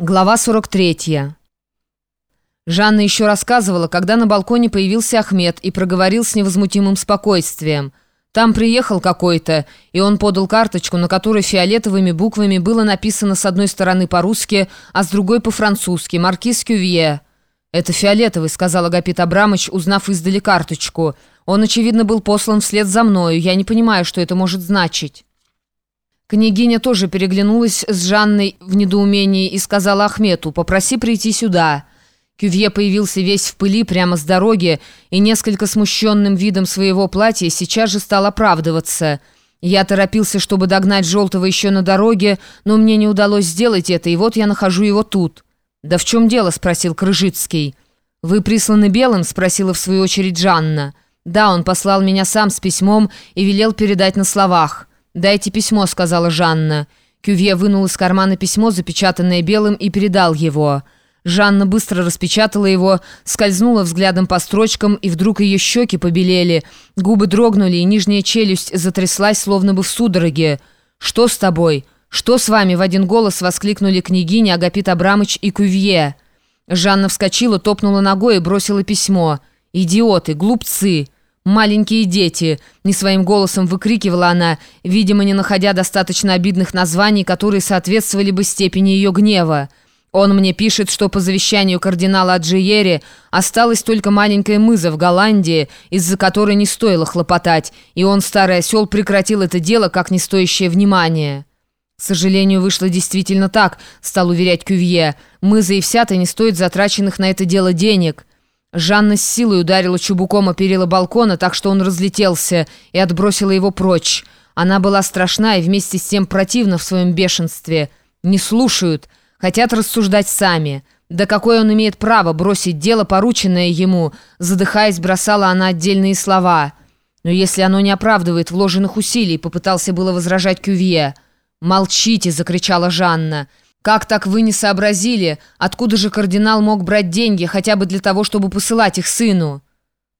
Глава 43. Жанна еще рассказывала, когда на балконе появился Ахмед и проговорил с невозмутимым спокойствием. Там приехал какой-то, и он подал карточку, на которой фиолетовыми буквами было написано с одной стороны по-русски, а с другой по-французски «Маркиз Кювье». «Это фиолетовый», — сказал Агапит Абрамыч, узнав издали карточку. «Он, очевидно, был послан вслед за мною. Я не понимаю, что это может значить». Княгиня тоже переглянулась с Жанной в недоумении и сказала Ахмету «Попроси прийти сюда». Кювье появился весь в пыли прямо с дороги и несколько смущенным видом своего платья сейчас же стал оправдываться. Я торопился, чтобы догнать Желтого еще на дороге, но мне не удалось сделать это, и вот я нахожу его тут. «Да в чем дело?» — спросил Крыжицкий. «Вы присланы белым?» — спросила в свою очередь Жанна. «Да, он послал меня сам с письмом и велел передать на словах». «Дайте письмо», — сказала Жанна. Кювье вынул из кармана письмо, запечатанное белым, и передал его. Жанна быстро распечатала его, скользнула взглядом по строчкам, и вдруг ее щеки побелели, губы дрогнули, и нижняя челюсть затряслась, словно бы в судороге. «Что с тобой? Что с вами?» — в один голос воскликнули княгиня Агапит Абрамыч и Кювье. Жанна вскочила, топнула ногой и бросила письмо. «Идиоты! Глупцы!» «Маленькие дети!» — не своим голосом выкрикивала она, видимо, не находя достаточно обидных названий, которые соответствовали бы степени ее гнева. Он мне пишет, что по завещанию кардинала Аджиери осталась только маленькая мыза в Голландии, из-за которой не стоило хлопотать, и он, старый осел, прекратил это дело как не стоящее внимания. «К сожалению, вышло действительно так», — стал уверять Кювье. «Мыза и вся-то не стоит затраченных на это дело денег». Жанна с силой ударила чубуком о перила балкона, так что он разлетелся, и отбросила его прочь. Она была страшна и вместе с тем противна в своем бешенстве. Не слушают, хотят рассуждать сами. Да какое он имеет право бросить дело, порученное ему? Задыхаясь, бросала она отдельные слова. Но если оно не оправдывает вложенных усилий, попытался было возражать Кювье. «Молчите!» — закричала Жанна. Как так вы не сообразили? Откуда же кардинал мог брать деньги, хотя бы для того, чтобы посылать их сыну?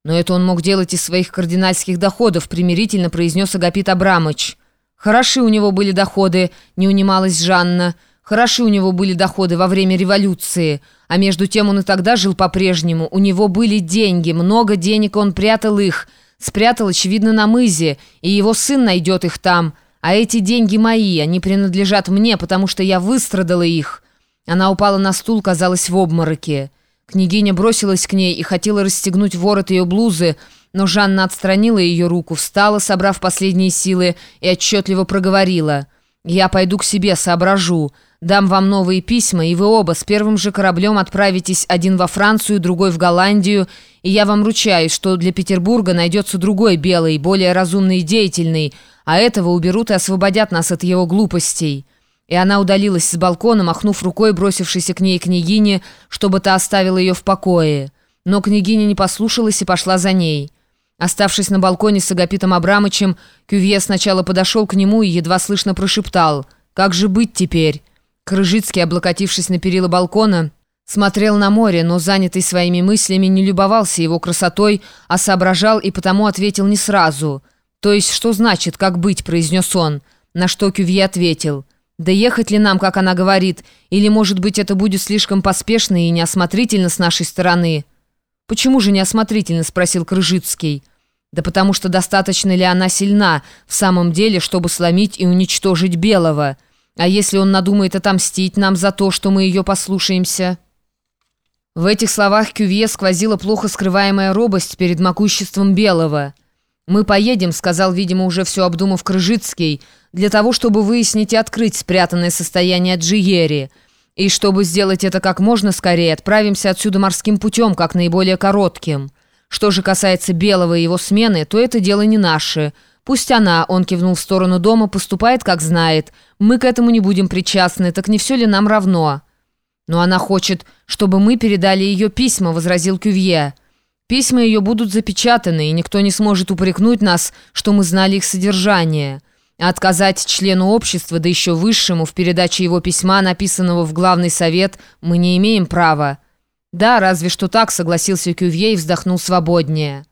Но это он мог делать из своих кардинальских доходов, примирительно произнес Агапит Абрамыч. Хороши у него были доходы, не унималась Жанна. Хороши у него были доходы во время революции. А между тем он и тогда жил по-прежнему. У него были деньги, много денег, он прятал их. Спрятал, очевидно, на мызе, и его сын найдет их там. А эти деньги мои, они принадлежат мне, потому что я выстрадала их». Она упала на стул, казалось, в обмороке. Княгиня бросилась к ней и хотела расстегнуть ворот ее блузы, но Жанна отстранила ее руку, встала, собрав последние силы, и отчетливо проговорила. «Я пойду к себе, соображу. Дам вам новые письма, и вы оба с первым же кораблем отправитесь один во Францию, другой в Голландию, и я вам ручаюсь, что для Петербурга найдется другой белый, более разумный и деятельный, а этого уберут и освободят нас от его глупостей». И она удалилась с балкона, махнув рукой бросившейся к ней княгине, чтобы та оставила ее в покое. Но княгиня не послушалась и пошла за ней. Оставшись на балконе с Агапитом Абрамычем, Кювье сначала подошел к нему и едва слышно прошептал «Как же быть теперь?» Крыжицкий, облокотившись на перила балкона, смотрел на море, но, занятый своими мыслями, не любовался его красотой, а соображал и потому ответил не сразу – «То есть что значит, как быть?» – произнес он. На что Кювье ответил. «Да ехать ли нам, как она говорит, или, может быть, это будет слишком поспешно и неосмотрительно с нашей стороны?» «Почему же неосмотрительно?» – спросил Крыжицкий. «Да потому что достаточно ли она сильна в самом деле, чтобы сломить и уничтожить Белого? А если он надумает отомстить нам за то, что мы ее послушаемся?» В этих словах Кювье сквозила плохо скрываемая робость перед могуществом Белого – «Мы поедем», — сказал, видимо, уже все обдумав Крыжицкий, «для того, чтобы выяснить и открыть спрятанное состояние Джиери. И чтобы сделать это как можно скорее, отправимся отсюда морским путем, как наиболее коротким. Что же касается Белого и его смены, то это дело не наше. Пусть она, — он кивнул в сторону дома, — поступает, как знает. Мы к этому не будем причастны, так не все ли нам равно?» «Но она хочет, чтобы мы передали ее письма», — возразил Кювье. Письма ее будут запечатаны, и никто не сможет упрекнуть нас, что мы знали их содержание. А отказать члену общества, да еще высшему, в передаче его письма, написанного в главный совет, мы не имеем права. Да, разве что так, согласился Кювье и вздохнул свободнее.